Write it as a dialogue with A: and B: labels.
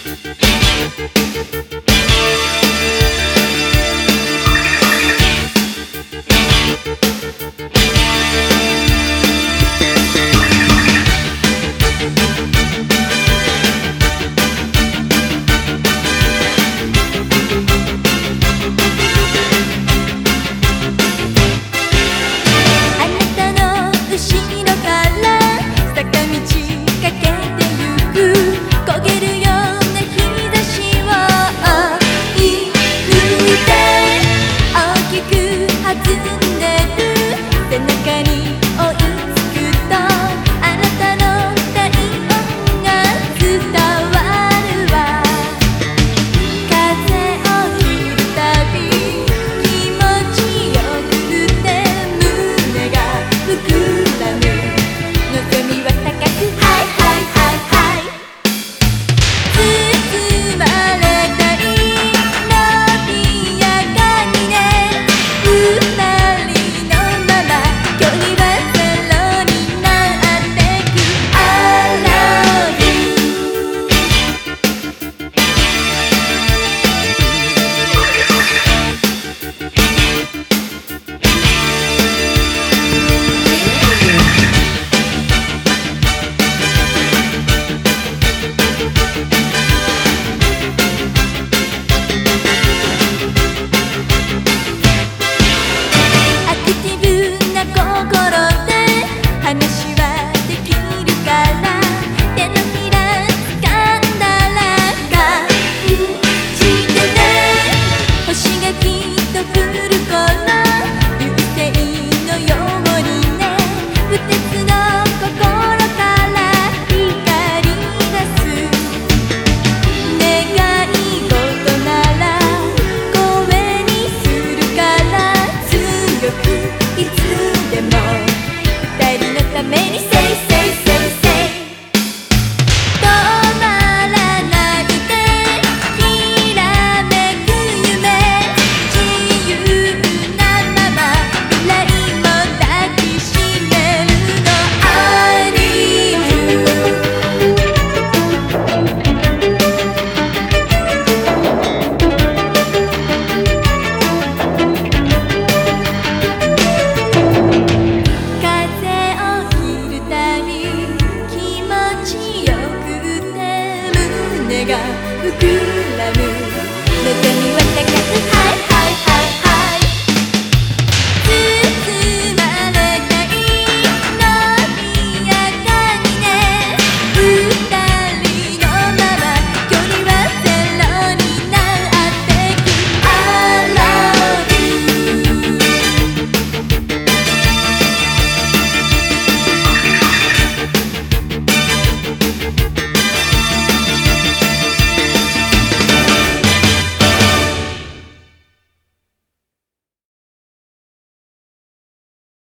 A: Thank you. que ni many say 膨らむ。